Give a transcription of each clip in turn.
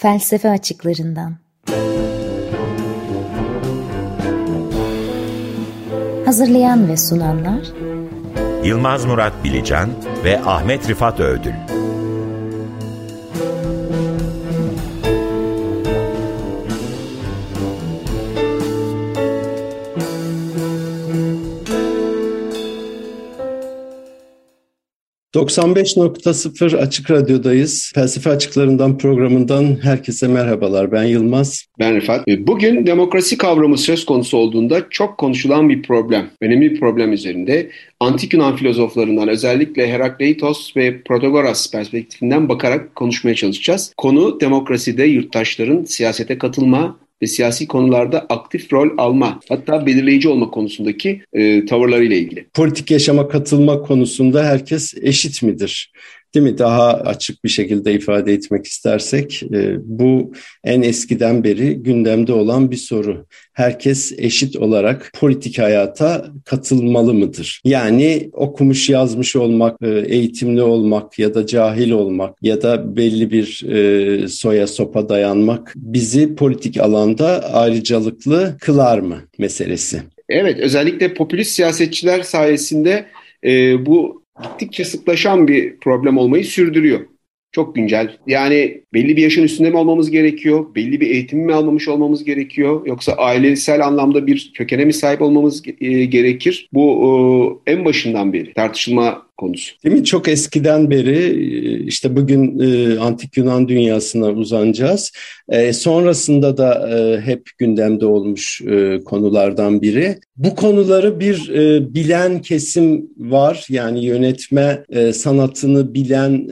Felsefe açıklarından. Hazırlayan ve sunanlar Yılmaz Murat Bilecan ve Ahmet Rifat Ödül. 95.0 Açık Radyo'dayız. Felsefe Açıklarından programından herkese merhabalar. Ben Yılmaz. Ben Rifat. E, bugün demokrasi kavramı söz konusu olduğunda çok konuşulan bir problem, önemli bir problem üzerinde antik Yunan filozoflarından özellikle Herakleitos ve Protagoras perspektifinden bakarak konuşmaya çalışacağız. Konu demokraside yurttaşların siyasete katılma, ve siyasi konularda aktif rol alma hatta belirleyici olma konusundaki e, tavırlarıyla ilgili. Politik yaşama katılma konusunda herkes eşit midir? Değil mi? Daha açık bir şekilde ifade etmek istersek e, bu en eskiden beri gündemde olan bir soru. Herkes eşit olarak politik hayata katılmalı mıdır? Yani okumuş yazmış olmak, e, eğitimli olmak ya da cahil olmak ya da belli bir e, soya sopa dayanmak bizi politik alanda ayrıcalıklı kılar mı meselesi? Evet, özellikle popülist siyasetçiler sayesinde e, bu gittikçe sıklaşan bir problem olmayı sürdürüyor. Çok güncel. Yani belli bir yaşın üstünde mi olmamız gerekiyor? Belli bir eğitim mi almamış olmamız gerekiyor? Yoksa ailesel anlamda bir kökene mi sahip olmamız e, gerekir? Bu e, en başından beri tartışılma konusu. Değil mi? Çok eskiden beri e, işte bugün antik Yunan dünyasına uzanacağız. Sonrasında da hep gündemde olmuş konulardan biri. Bu konuları bir bilen kesim var. Yani yönetme sanatını bilen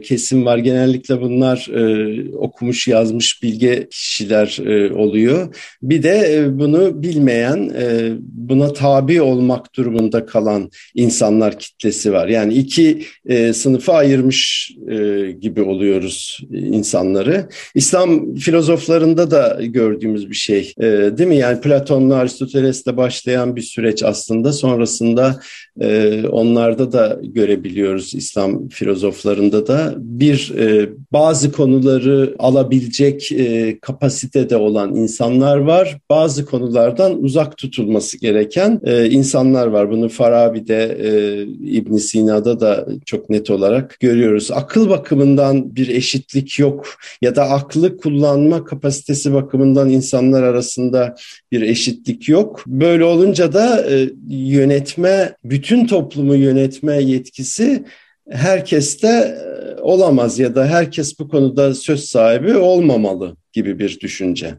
kesim var. Genellikle bunlar e, okumuş yazmış bilge kişiler e, oluyor. Bir de e, bunu bilmeyen, e, buna tabi olmak durumunda kalan insanlar kitlesi var. Yani iki e, sınıfa ayırmış e, gibi oluyoruz insanları. İslam filozoflarında da gördüğümüz bir şey e, değil mi? Yani Platon'la Aristoteles'le başlayan bir süreç aslında sonrasında e, onlarda da görebiliyoruz İslam filozoflarında da bir e, bazı konuları alabilecek e, kapasitede olan insanlar var. Bazı konulardan uzak tutulması gereken e, insanlar var. Bunu Farabi'de, e, ibn Sina'da da çok net olarak görüyoruz. Akıl bakımından bir eşitlik yok ya da aklı kullanma kapasitesi bakımından insanlar arasında bir eşitlik yok. Böyle olunca da e, yönetme, bütün toplumu yönetme yetkisi herkeste e, olamaz ya da herkes bu konuda söz sahibi olmamalı gibi bir düşünce.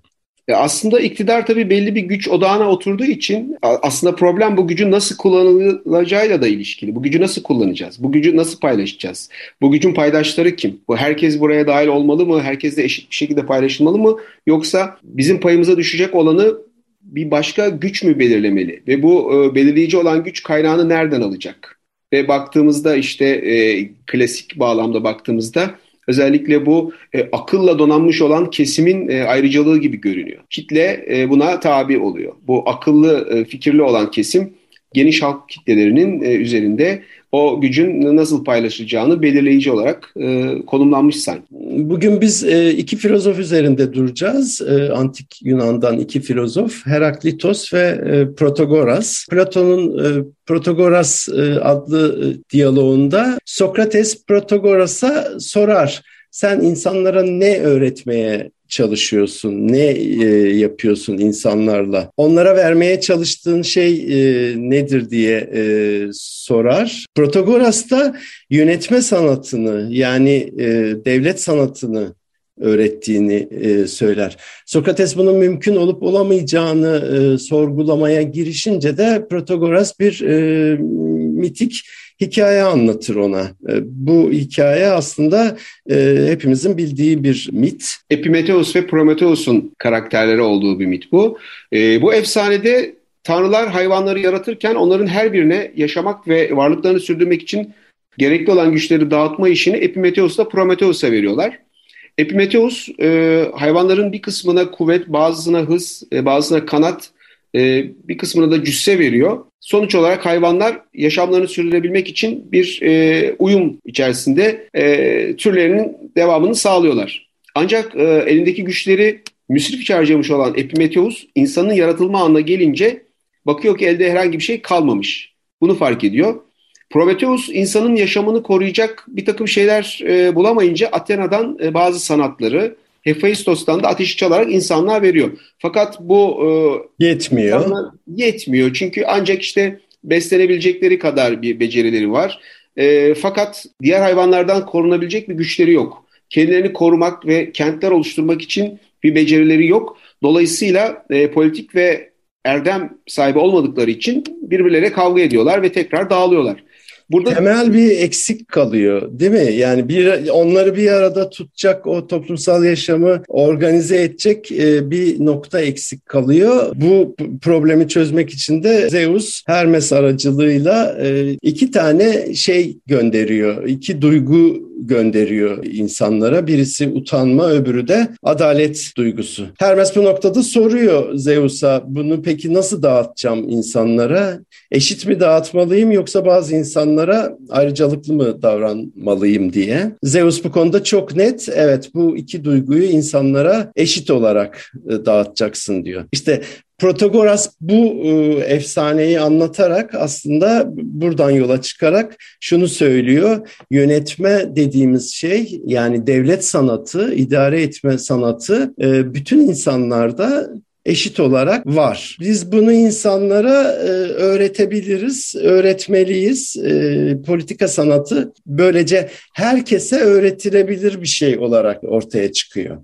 E, aslında iktidar tabii belli bir güç odağına oturduğu için aslında problem bu gücün nasıl kullanılacağıyla da ilişkili. Bu gücü nasıl kullanacağız? Bu gücü nasıl paylaşacağız? Bu gücün paydaşları kim? Bu herkes buraya dahil olmalı mı? Herkes de eşit bir şekilde paylaşılmalı mı? Yoksa bizim payımıza düşecek olanı bir başka güç mü belirlemeli? Ve bu e, belirleyici olan güç kaynağını nereden alacak? Ve baktığımızda işte e, klasik bağlamda baktığımızda Özellikle bu e, akılla donanmış olan kesimin e, ayrıcalığı gibi görünüyor. Kitle e, buna tabi oluyor. Bu akıllı, e, fikirli olan kesim geniş halk kitlelerinin e, üzerinde o gücün nasıl paylaşılacağını belirleyici olarak e, konumlanmış sanki. Bugün biz e, iki filozof üzerinde duracağız. E, Antik Yunan'dan iki filozof Heraklitos ve e, Protagoras. Platon'un e, Protagoras e, adlı e, diyaloğunda Sokrates Protagoras'a sorar. Sen insanlara ne öğretmeye çalışıyorsun? Ne e, yapıyorsun insanlarla? Onlara vermeye çalıştığın şey e, nedir diye e, sorar. Protagoras da yönetme sanatını yani e, devlet sanatını öğrettiğini e, söyler. Sokrates bunun mümkün olup olamayacağını e, sorgulamaya girişince de Protagoras bir e, mitik hikaye anlatır ona. E, bu hikaye aslında e, hepimizin bildiği bir mit. Epimetheus ve Prometheus'un karakterleri olduğu bir mit bu. E, bu efsanede tanrılar hayvanları yaratırken onların her birine yaşamak ve varlıklarını sürdürmek için gerekli olan güçleri dağıtma işini Epimetheus'la Prometheus'a veriyorlar. Epimetheus e, hayvanların bir kısmına kuvvet, bazısına hız, e, bazısına kanat, e, bir kısmına da cüsse veriyor. Sonuç olarak hayvanlar yaşamlarını sürdürebilmek için bir e, uyum içerisinde e, türlerinin devamını sağlıyorlar. Ancak e, elindeki güçleri müsrifçe harcamış olan Epimetheus insanın yaratılma anına gelince bakıyor ki elde herhangi bir şey kalmamış. Bunu fark ediyor. Prometheus insanın yaşamını koruyacak bir takım şeyler e, bulamayınca Athena'dan e, bazı sanatları, Hephaistos'tan da ateşi çalarak insanlığa veriyor. Fakat bu e, yetmiyor. Yetmiyor çünkü ancak işte beslenebilecekleri kadar bir becerileri var. E, fakat diğer hayvanlardan korunabilecek bir güçleri yok. Kendilerini korumak ve kentler oluşturmak için bir becerileri yok. Dolayısıyla e, politik ve erdem sahibi olmadıkları için birbirleriyle kavga ediyorlar ve tekrar dağılıyorlar. Burada temel bir eksik kalıyor değil mi? Yani bir onları bir arada tutacak o toplumsal yaşamı organize edecek e, bir nokta eksik kalıyor. Bu problemi çözmek için de Zeus Hermes aracılığıyla e, iki tane şey gönderiyor. iki duygu gönderiyor insanlara. Birisi utanma, öbürü de adalet duygusu. Hermes bu noktada soruyor Zeus'a bunu peki nasıl dağıtacağım insanlara? Eşit mi dağıtmalıyım yoksa bazı insanlara ayrıcalıklı mı davranmalıyım diye. Zeus bu konuda çok net. Evet bu iki duyguyu insanlara eşit olarak e, dağıtacaksın diyor. İşte Protagoras bu e, efsaneyi anlatarak aslında buradan yola çıkarak şunu söylüyor. Yönetme dediğimiz şey yani devlet sanatı, idare etme sanatı e, bütün insanlarda eşit olarak var. Biz bunu insanlara e, öğretebiliriz, öğretmeliyiz. E, politika sanatı böylece herkese öğretilebilir bir şey olarak ortaya çıkıyor.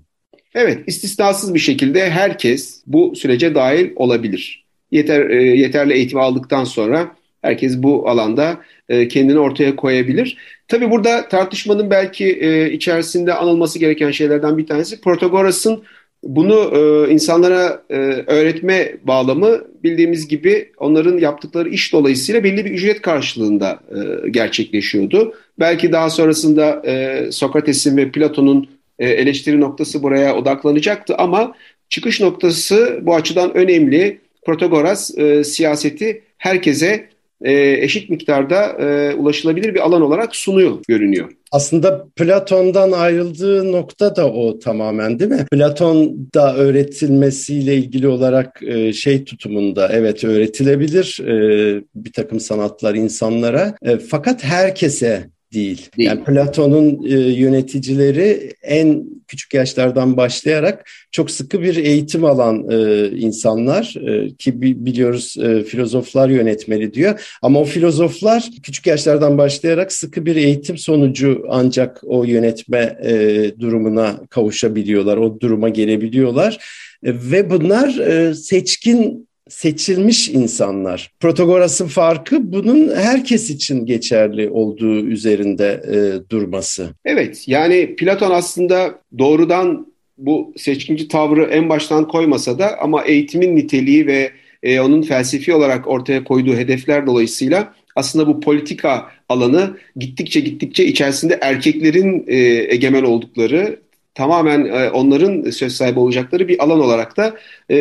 Evet, istisnasız bir şekilde herkes bu sürece dahil olabilir. Yeter e, yeterli eğitim aldıktan sonra herkes bu alanda e, kendini ortaya koyabilir. Tabii burada tartışmanın belki e, içerisinde anılması gereken şeylerden bir tanesi Protagoras'ın bunu e, insanlara e, öğretme bağlamı bildiğimiz gibi onların yaptıkları iş dolayısıyla belli bir ücret karşılığında e, gerçekleşiyordu. Belki daha sonrasında e, Sokrates'in ve Platon'un e, eleştiri noktası buraya odaklanacaktı ama çıkış noktası bu açıdan önemli. Protagoras e, siyaseti herkese e, eşit miktarda e, ulaşılabilir bir alan olarak sunuyor görünüyor. Aslında Platon'dan ayrıldığı nokta da o tamamen değil mi? Platon da öğretilmesiyle ilgili olarak e, şey tutumunda evet öğretilebilir e, bir takım sanatlar insanlara e, fakat herkese değil. değil. Yani Platon'un e, yöneticileri en küçük yaşlardan başlayarak çok sıkı bir eğitim alan e, insanlar e, ki biliyoruz e, filozoflar yönetmeli diyor. Ama o filozoflar küçük yaşlardan başlayarak sıkı bir eğitim sonucu ancak o yönetme e, durumuna kavuşabiliyorlar, o duruma gelebiliyorlar. E, ve bunlar e, seçkin seçilmiş insanlar. Protagoras'ın farkı bunun herkes için geçerli olduğu üzerinde e, durması. Evet yani Platon aslında doğrudan bu seçkinci tavrı en baştan koymasa da ama eğitimin niteliği ve e, onun felsefi olarak ortaya koyduğu hedefler dolayısıyla aslında bu politika alanı gittikçe gittikçe içerisinde erkeklerin e, egemen oldukları tamamen e, onların söz sahibi olacakları bir alan olarak da e,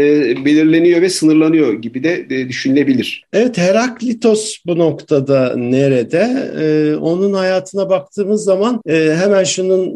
belirleniyor ve sınırlanıyor gibi de e, düşünülebilir. Evet Heraklitos bu noktada nerede? E, onun hayatına baktığımız zaman e, hemen şunun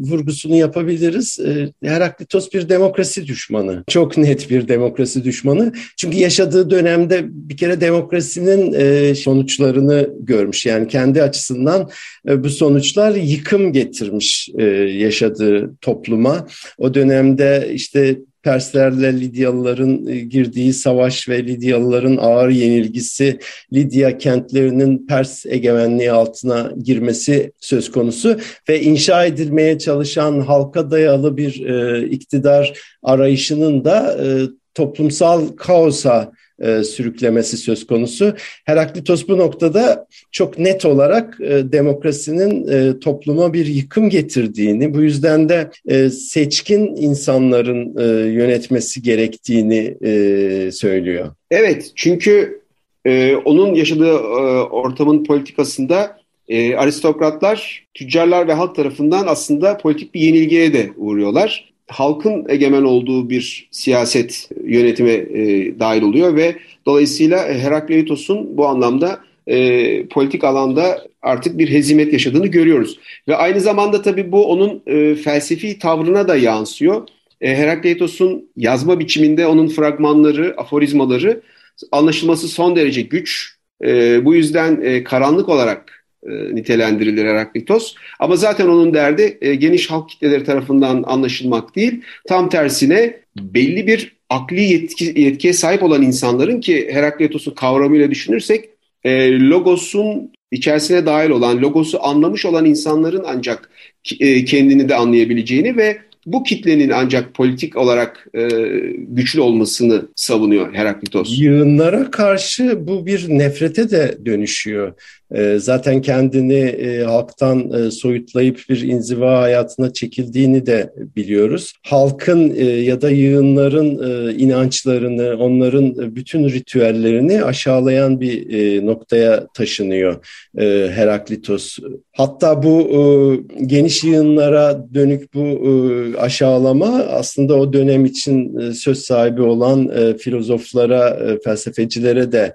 vurgusunu yapabiliriz. Heraklitos bir demokrasi düşmanı. Çok net bir demokrasi düşmanı. Çünkü yaşadığı dönemde bir kere demokrasinin sonuçlarını görmüş. Yani kendi açısından bu sonuçlar yıkım getirmiş yaşadığı topluma. O dönemde işte Perslerle Lidyalıların e, girdiği savaş ve Lidyalıların ağır yenilgisi, Lidya kentlerinin Pers egemenliği altına girmesi söz konusu ve inşa edilmeye çalışan halka dayalı bir e, iktidar arayışının da e, toplumsal kaosa e, sürüklemesi söz konusu. Heraklitos bu noktada çok net olarak e, demokrasinin e, topluma bir yıkım getirdiğini, bu yüzden de e, seçkin insanların e, yönetmesi gerektiğini e, söylüyor. Evet, çünkü e, onun yaşadığı e, ortamın politikasında e, aristokratlar, tüccarlar ve halk tarafından aslında politik bir yenilgiye de uğruyorlar halkın egemen olduğu bir siyaset yönetime e, dahil oluyor ve dolayısıyla Herakleitos'un bu anlamda e, politik alanda artık bir hezimet yaşadığını görüyoruz. Ve aynı zamanda tabii bu onun e, felsefi tavrına da yansıyor. E, Herakleitos'un yazma biçiminde onun fragmanları, aforizmaları anlaşılması son derece güç. E, bu yüzden e, karanlık olarak e, nitelendirilir Heraklitos. Ama zaten onun derdi e, geniş halk kitleleri tarafından anlaşılmak değil. Tam tersine belli bir akli yetki, yetkiye sahip olan insanların ki Herakleitos'un kavramıyla düşünürsek e, logosun içerisine dahil olan, logosu anlamış olan insanların ancak kendini de anlayabileceğini ve bu kitlenin ancak politik olarak e, güçlü olmasını savunuyor Heraklitos. Yığınlara karşı bu bir nefrete de dönüşüyor. E, zaten kendini e, halktan e, soyutlayıp bir inziva hayatına çekildiğini de biliyoruz. Halkın e, ya da yığınların inançlarını, onların bütün ritüellerini aşağılayan bir noktaya taşınıyor Heraklitos. Hatta bu geniş yığınlara dönük bu aşağılama aslında o dönem için söz sahibi olan filozoflara, felsefecilere de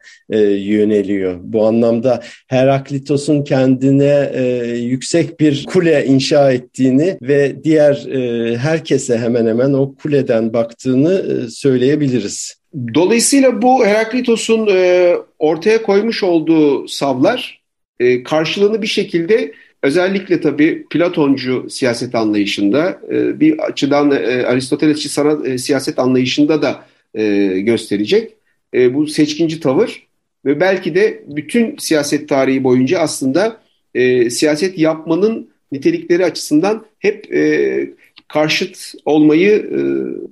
yöneliyor. Bu anlamda Heraklitos'un kendine e, yüksek bir kule inşa ettiğini ve diğer e, herkese hemen hemen o kuleden baktığını e, söyleyebiliriz. Dolayısıyla bu Heraklitos'un e, ortaya koymuş olduğu savlar e, karşılığını bir şekilde özellikle tabii Platoncu siyaset anlayışında e, bir açıdan e, Aristotelesçi sanat e, siyaset anlayışında da e, gösterecek. E, bu seçkinci tavır ve belki de bütün siyaset tarihi boyunca aslında e, siyaset yapmanın nitelikleri açısından hep e, karşıt olmayı e,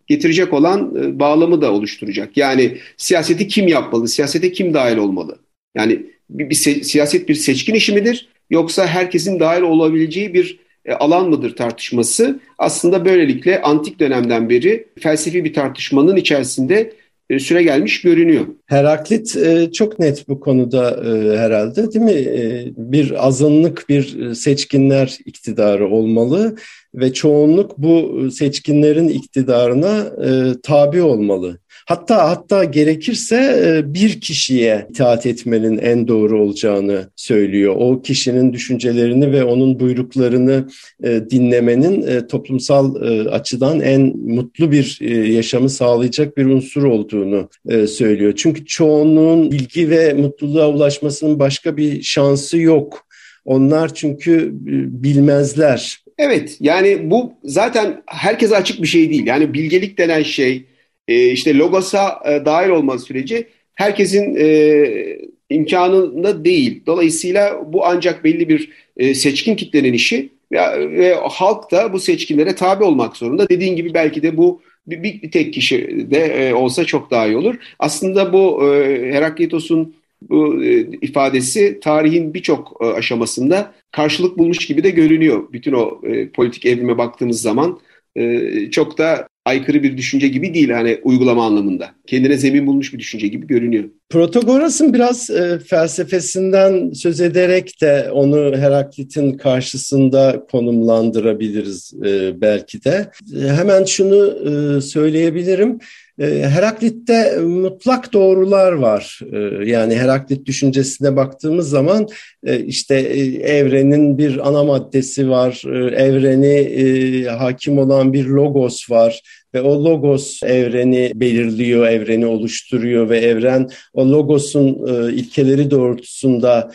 getirecek olan e, bağlamı da oluşturacak. Yani siyaseti kim yapmalı, siyasete kim dahil olmalı? Yani bir, bir siyaset bir seçkin işi midir yoksa herkesin dahil olabileceği bir e, alan mıdır tartışması aslında böylelikle antik dönemden beri felsefi bir tartışmanın içerisinde süre gelmiş görünüyor. Heraklit e, çok net bu konuda e, herhalde değil mi? Bir azınlık bir seçkinler iktidarı olmalı ve çoğunluk bu seçkinlerin iktidarına tabi olmalı. Hatta hatta gerekirse e, bir kişiye itaat etmenin en doğru olacağını söylüyor. O kişinin düşüncelerini ve onun buyruklarını e, dinlemenin e, toplumsal açıdan en mutlu bir yaşamı sağlayacak bir unsur olduğunu söylüyor. Çünkü çoğunluğun bilgi ve mutluluğa ulaşmasının başka bir şansı yok. Onlar çünkü bilmezler. Evet yani bu zaten herkese açık bir şey değil. Yani bilgelik denen şey e, işte Logos'a e, dahil olması süreci herkesin e, imkanında değil. Dolayısıyla bu ancak belli bir e, seçkin kitlenin işi ve, ve halk da bu seçkinlere tabi olmak zorunda. Dediğin gibi belki de bu bir, bir, tek kişi de e, olsa çok daha iyi olur. Aslında bu e, Heraklitos'un bu ifadesi tarihin birçok aşamasında karşılık bulmuş gibi de görünüyor. Bütün o politik evrime baktığımız zaman çok da aykırı bir düşünce gibi değil hani uygulama anlamında. Kendine zemin bulmuş bir düşünce gibi görünüyor. Protagoras'ın biraz e, felsefesinden söz ederek de onu Heraklit'in karşısında konumlandırabiliriz e, belki de. E, hemen şunu e, söyleyebilirim. E, Heraklit'te mutlak doğrular var. E, yani Heraklit düşüncesine baktığımız zaman e, işte evrenin bir ana maddesi var, evreni hakim olan bir logos var ve o logos evreni belirliyor, evreni oluşturuyor ve evren o logosun ilkeleri doğrultusunda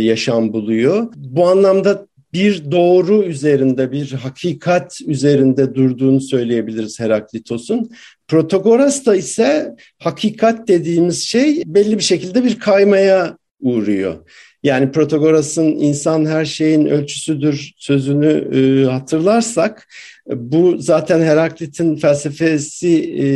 yaşam buluyor. Bu anlamda bir doğru üzerinde, bir hakikat üzerinde durduğunu söyleyebiliriz Heraklitos'un. Protagoras'ta ise hakikat dediğimiz şey belli bir şekilde bir kaymaya uğruyor. Yani Protagoras'ın insan her şeyin ölçüsüdür sözünü e, hatırlarsak bu zaten Heraklit'in felsefesi e,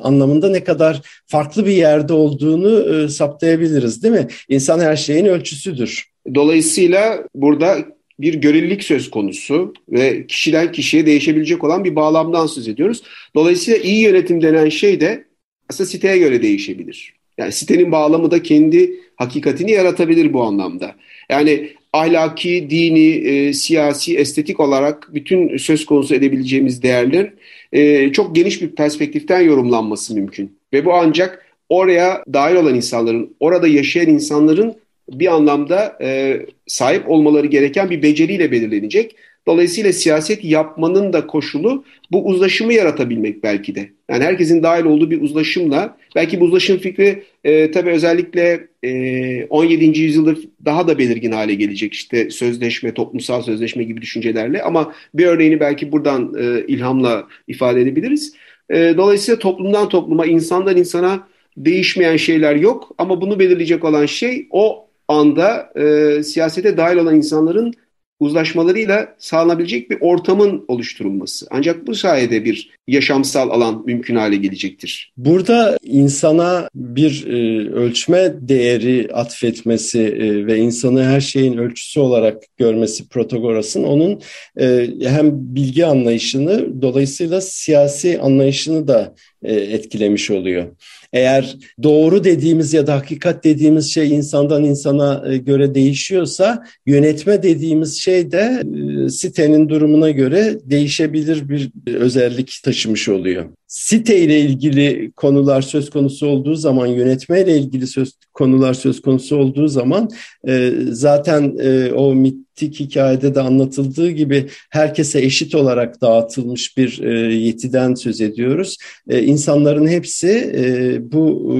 anlamında ne kadar farklı bir yerde olduğunu e, saptayabiliriz değil mi? İnsan her şeyin ölçüsüdür. Dolayısıyla burada bir görelilik söz konusu ve kişiden kişiye değişebilecek olan bir bağlamdan söz ediyoruz. Dolayısıyla iyi yönetim denen şey de aslında siteye göre değişebilir. Yani sitenin bağlamı da kendi hakikatini yaratabilir bu anlamda. Yani ahlaki, dini, e, siyasi, estetik olarak bütün söz konusu edebileceğimiz değerler e, çok geniş bir perspektiften yorumlanması mümkün. Ve bu ancak oraya dahil olan insanların, orada yaşayan insanların bir anlamda e, sahip olmaları gereken bir beceriyle belirlenecek. Dolayısıyla siyaset yapmanın da koşulu bu uzlaşımı yaratabilmek belki de. Yani herkesin dahil olduğu bir uzlaşımla, belki bu uzlaşım fikri e, tabii özellikle e, 17. yüzyılda daha da belirgin hale gelecek. İşte sözleşme, toplumsal sözleşme gibi düşüncelerle ama bir örneğini belki buradan e, ilhamla ifade edebiliriz. E, dolayısıyla toplumdan topluma, insandan insana değişmeyen şeyler yok ama bunu belirleyecek olan şey o anda e, siyasete dahil olan insanların uzlaşmalarıyla sağlanabilecek bir ortamın oluşturulması. Ancak bu sayede bir yaşamsal alan mümkün hale gelecektir. Burada insana bir e, ölçme değeri atfetmesi e, ve insanı her şeyin ölçüsü olarak görmesi Protagoras'ın onun e, hem bilgi anlayışını dolayısıyla siyasi anlayışını da e, etkilemiş oluyor. Eğer doğru dediğimiz ya da hakikat dediğimiz şey insandan insana e, göre değişiyorsa yönetme dediğimiz şey de e, sitenin durumuna göre değişebilir bir özellik taşımış oluyor. Site ile ilgili konular söz konusu olduğu zaman, yönetme ile ilgili söz konular söz konusu olduğu zaman e, zaten e, o mitik hikayede de anlatıldığı gibi herkese eşit olarak dağıtılmış bir e, yetiden söz ediyoruz. E, insanların hepsi e, bu e,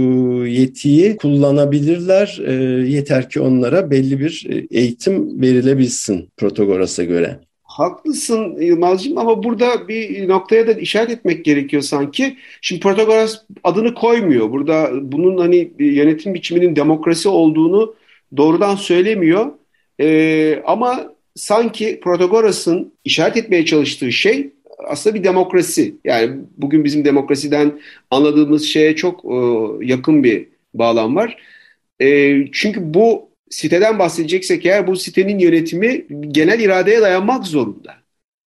yetiyi kullanabilirler. E, yeter ki onlara belli bir e, eğitim verilebilsin Protagoras'a göre. Haklısın Yılmaz'cığım ama burada bir noktaya da işaret etmek gerekiyor sanki. Şimdi Protagoras adını koymuyor. Burada bunun hani yönetim biçiminin demokrasi olduğunu doğrudan söylemiyor. Ee, ama sanki Protagoras'ın işaret etmeye çalıştığı şey aslında bir demokrasi. Yani bugün bizim demokrasiden anladığımız şeye çok e, yakın bir bağlam var. E, çünkü bu siteden bahsedeceksek eğer bu sitenin yönetimi genel iradeye dayanmak zorunda.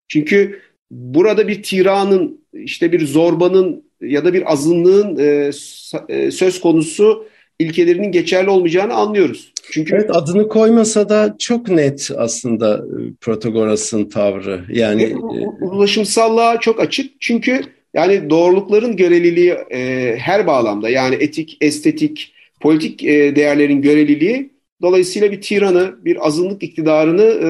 Çünkü burada bir tiranın, işte bir zorbanın ya da bir azınlığın e, e, söz konusu ilkelerinin geçerli olmayacağını anlıyoruz. Çünkü evet adını koymasa da çok net aslında e, Protagoras'ın tavrı. Yani e, ulaşımsallığa çok açık. Çünkü yani doğrulukların göreliliği e, her bağlamda yani etik, estetik, politik e, değerlerin göreliliği Dolayısıyla bir tiranı, bir azınlık iktidarını e,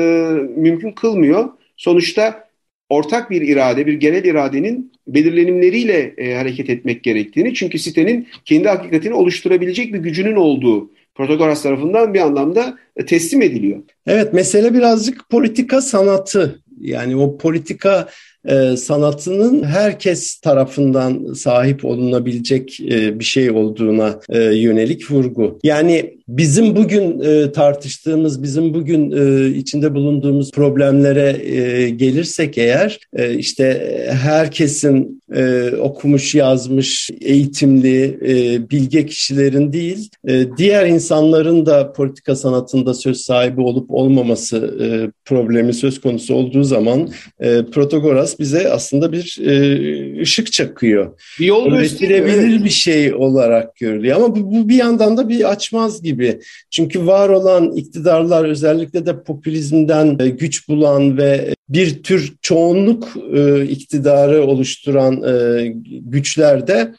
mümkün kılmıyor. Sonuçta ortak bir irade, bir genel iradenin belirlenimleriyle e, hareket etmek gerektiğini, çünkü sitenin kendi hakikatini oluşturabilecek bir gücünün olduğu Protagoras tarafından bir anlamda e, teslim ediliyor. Evet, mesele birazcık politika sanatı. Yani o politika e, sanatının herkes tarafından sahip olunabilecek e, bir şey olduğuna e, yönelik vurgu. Yani bizim bugün e, tartıştığımız, bizim bugün e, içinde bulunduğumuz problemlere e, gelirsek eğer e, işte herkesin e, okumuş, yazmış, eğitimli, e, bilge kişilerin değil, e, diğer insanların da politika sanatında söz sahibi olup olmaması e, problemi söz konusu olduğu zaman e, Protagoras bize aslında bir e, ışık çakıyor. Bir yol gösterilebilir evet. bir şey olarak görülüyor ama bu, bu bir yandan da bir açmaz gibi gibi. Çünkü var olan iktidarlar özellikle de popülizmden e, güç bulan ve bir tür çoğunluk e, iktidarı oluşturan e, güçlerde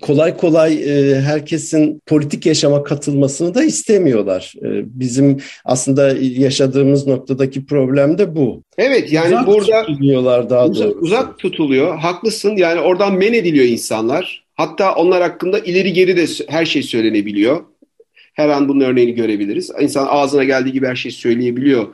kolay kolay herkesin politik yaşama katılmasını da istemiyorlar. bizim aslında yaşadığımız noktadaki problem de bu. Evet yani uzak burada tutuluyorlar daha uzak, doğrusu. Uzak tutuluyor. Haklısın. Yani oradan men ediliyor insanlar. Hatta onlar hakkında ileri geri de her şey söylenebiliyor. Her an bunun örneğini görebiliriz. İnsan ağzına geldiği gibi her şeyi söyleyebiliyor.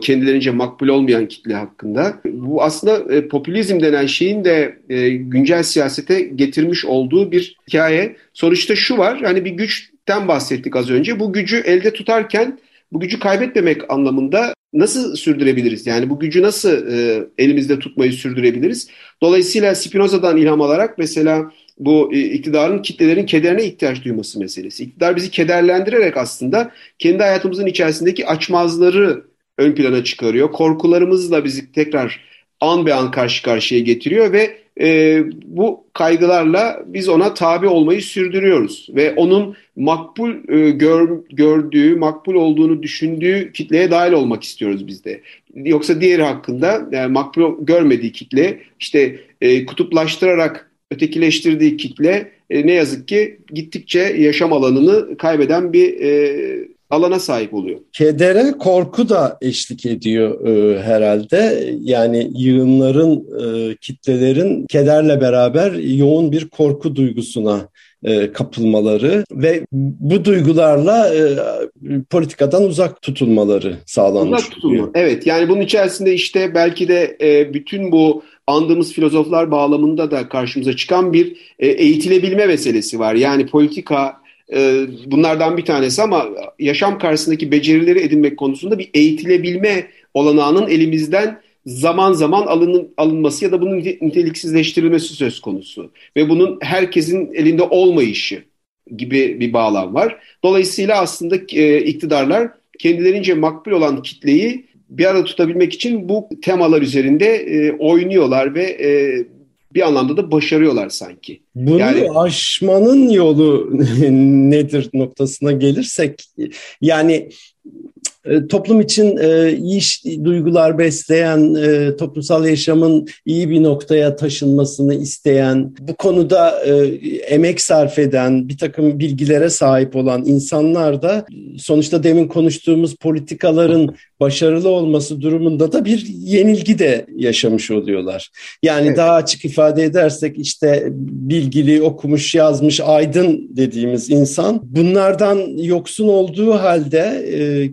Kendilerince makbul olmayan kitle hakkında. Bu aslında e, popülizm denen şeyin de e, güncel siyasete getirmiş olduğu bir hikaye. Sonuçta şu var. Hani bir güçten bahsettik az önce. Bu gücü elde tutarken bu gücü kaybetmemek anlamında nasıl sürdürebiliriz? Yani bu gücü nasıl e, elimizde tutmayı sürdürebiliriz? Dolayısıyla Spinoza'dan ilham alarak mesela bu e, iktidarın kitlelerin kederine ihtiyaç duyması meselesi. İktidar bizi kederlendirerek aslında kendi hayatımızın içerisindeki açmazları ön plana çıkarıyor. Korkularımızla bizi tekrar an be an karşı karşıya getiriyor ve e, bu kaygılarla biz ona tabi olmayı sürdürüyoruz ve onun makbul e, gör, gördüğü, makbul olduğunu düşündüğü kitleye dahil olmak istiyoruz biz de. Yoksa diğeri hakkında yani makbul görmediği kitle işte e, kutuplaştırarak ötekileştirdiği kitle e, ne yazık ki gittikçe yaşam alanını kaybeden bir e, alana sahip oluyor. Kedere korku da eşlik ediyor e, herhalde. Yani yığınların, e, kitlelerin kederle beraber yoğun bir korku duygusuna e, kapılmaları ve bu duygularla e, politikadan uzak tutulmaları sağlanmış. Uzak tutulma. Evet yani bunun içerisinde işte belki de e, bütün bu andığımız filozoflar bağlamında da karşımıza çıkan bir e, eğitilebilme meselesi var. Yani politika e, bunlardan bir tanesi ama yaşam karşısındaki becerileri edinmek konusunda bir eğitilebilme olanağının elimizden zaman zaman alın, alınması ya da bunun niteliksizleştirilmesi söz konusu. Ve bunun herkesin elinde olmayışı gibi bir bağlam var. Dolayısıyla aslında e, iktidarlar kendilerince makbul olan kitleyi bir arada tutabilmek için bu temalar üzerinde e, oynuyorlar ve e, bir anlamda da başarıyorlar sanki. Bunu yani, aşmanın yolu nedir noktasına gelirsek yani toplum için e, iyi duygular besleyen, e, toplumsal yaşamın iyi bir noktaya taşınmasını isteyen, bu konuda emek sarf eden, bir takım bilgilere sahip olan insanlar da sonuçta demin konuştuğumuz politikaların başarılı olması durumunda da bir yenilgi de yaşamış oluyorlar. Yani evet. daha açık ifade edersek işte bilgili, okumuş, yazmış, aydın dediğimiz insan bunlardan yoksun olduğu halde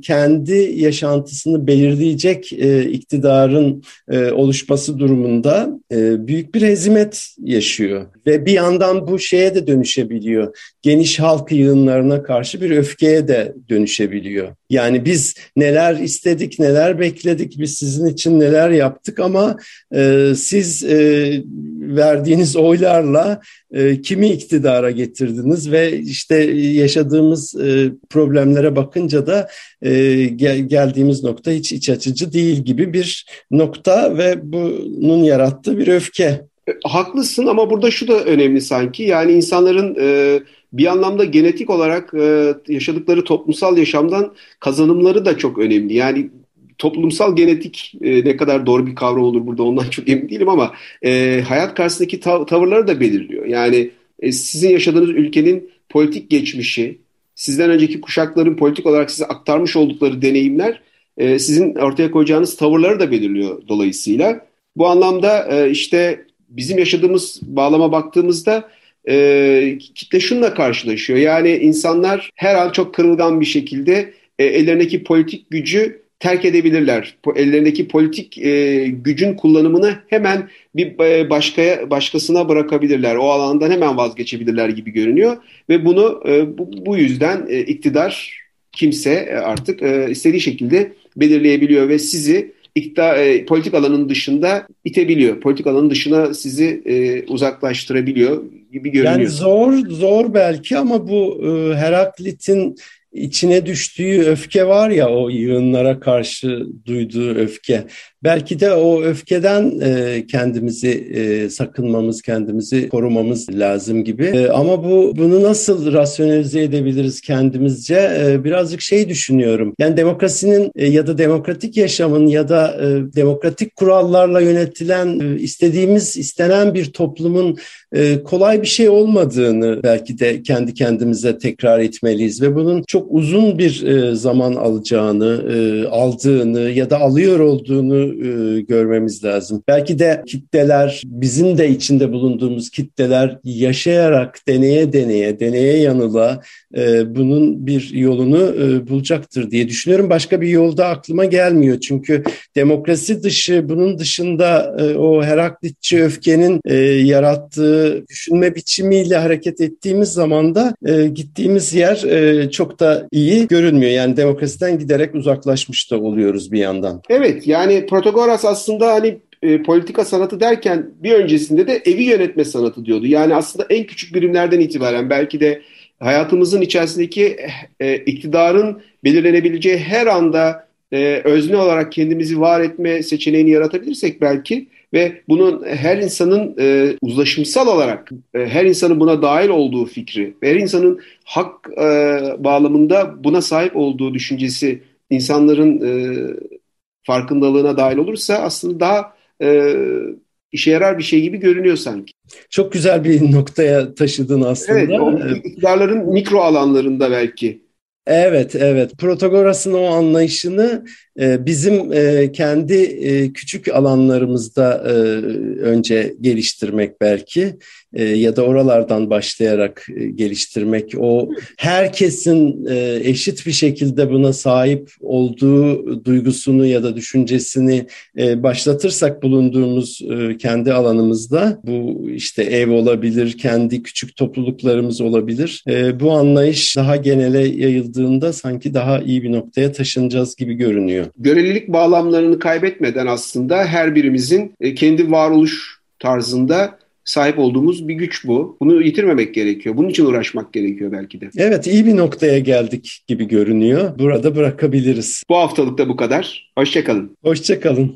kendi kendi yaşantısını belirleyecek e, iktidarın e, oluşması durumunda e, büyük bir hezimet yaşıyor. Ve bir yandan bu şeye de dönüşebiliyor. Geniş halk yığınlarına karşı bir öfkeye de dönüşebiliyor. Yani biz neler istedik, neler bekledik, biz sizin için neler yaptık ama e, siz e, verdiğiniz oylarla e, kimi iktidara getirdiniz ve işte yaşadığımız e, problemlere bakınca da e, gel, geldiğimiz nokta hiç iç açıcı değil gibi bir nokta ve bunun yarattığı bir öfke. E, haklısın ama burada şu da önemli sanki yani insanların e, bir anlamda genetik olarak e, yaşadıkları toplumsal yaşamdan kazanımları da çok önemli. Yani toplumsal genetik e, ne kadar doğru bir kavram olur burada ondan çok emin değilim ama e, hayat karşısındaki tav- tavırları da belirliyor. Yani e, sizin yaşadığınız ülkenin politik geçmişi, sizden önceki kuşakların politik olarak size aktarmış oldukları deneyimler e, sizin ortaya koyacağınız tavırları da belirliyor dolayısıyla. Bu anlamda e, işte bizim yaşadığımız bağlama baktığımızda e, kitle şununla karşılaşıyor. Yani insanlar her an çok kırılgan bir şekilde e, ellerindeki politik gücü terk edebilirler. Ellerindeki politik e, gücün kullanımını hemen bir e, başkaya başkasına bırakabilirler. O alandan hemen vazgeçebilirler gibi görünüyor ve bunu e, bu, bu yüzden e, iktidar kimse e, artık e, istediği şekilde belirleyebiliyor ve sizi iktidar, e, politik alanın dışında itebiliyor. Politik alanın dışına sizi e, uzaklaştırabiliyor gibi görünüyor. Yani zor zor belki ama bu e, Heraklit'in içine düştüğü öfke var ya o yığınlara karşı duyduğu öfke. Belki de o öfkeden e, kendimizi e, sakınmamız, kendimizi korumamız lazım gibi. E, ama bu bunu nasıl rasyonelize edebiliriz kendimizce? E, birazcık şey düşünüyorum. Yani demokrasinin e, ya da demokratik yaşamın ya da e, demokratik kurallarla yönetilen e, istediğimiz, istenen bir toplumun e, kolay bir şey olmadığını belki de kendi kendimize tekrar etmeliyiz ve bunun çok uzun bir e, zaman alacağını, e, aldığını ya da alıyor olduğunu e, görmemiz lazım. Belki de kitleler, bizim de içinde bulunduğumuz kitleler yaşayarak deneye deneye, deneye yanıla bunun bir yolunu bulacaktır diye düşünüyorum. Başka bir yolda aklıma gelmiyor. Çünkü demokrasi dışı, bunun dışında o Heraklitçi öfkenin yarattığı düşünme biçimiyle hareket ettiğimiz zaman da gittiğimiz yer çok da iyi görünmüyor. Yani demokrasiden giderek uzaklaşmış da oluyoruz bir yandan. Evet yani Protagoras aslında hani e, politika sanatı derken bir öncesinde de evi yönetme sanatı diyordu. Yani aslında en küçük birimlerden itibaren belki de hayatımızın içerisindeki e, iktidarın belirlenebileceği her anda e, özne olarak kendimizi var etme seçeneğini yaratabilirsek belki ve bunun her insanın e, uzlaşımsal olarak e, her insanın buna dahil olduğu fikri, her insanın hak e, bağlamında buna sahip olduğu düşüncesi insanların e, farkındalığına dahil olursa aslında daha e, işe yarar bir şey gibi görünüyor sanki. Çok güzel bir noktaya taşıdın aslında. Evet, iktidarların mikro alanlarında belki Evet, evet. Protagoras'ın o anlayışını e, bizim e, kendi e, küçük alanlarımızda önce geliştirmek belki ya da oralardan başlayarak geliştirmek. O herkesin eşit bir şekilde buna sahip olduğu duygusunu ya da düşüncesini başlatırsak bulunduğumuz kendi alanımızda bu işte ev olabilir, kendi küçük topluluklarımız olabilir. Bu anlayış daha genele yayıldığında sanki daha iyi bir noktaya taşınacağız gibi görünüyor. Görelilik bağlamlarını kaybetmeden aslında her birimizin e, kendi varoluş tarzında sahip olduğumuz bir güç bu. Bunu yitirmemek gerekiyor. Bunun için uğraşmak gerekiyor belki de. Evet iyi bir noktaya geldik gibi görünüyor. Burada bırakabiliriz. Bu haftalık da bu kadar. Hoşçakalın. Hoşçakalın.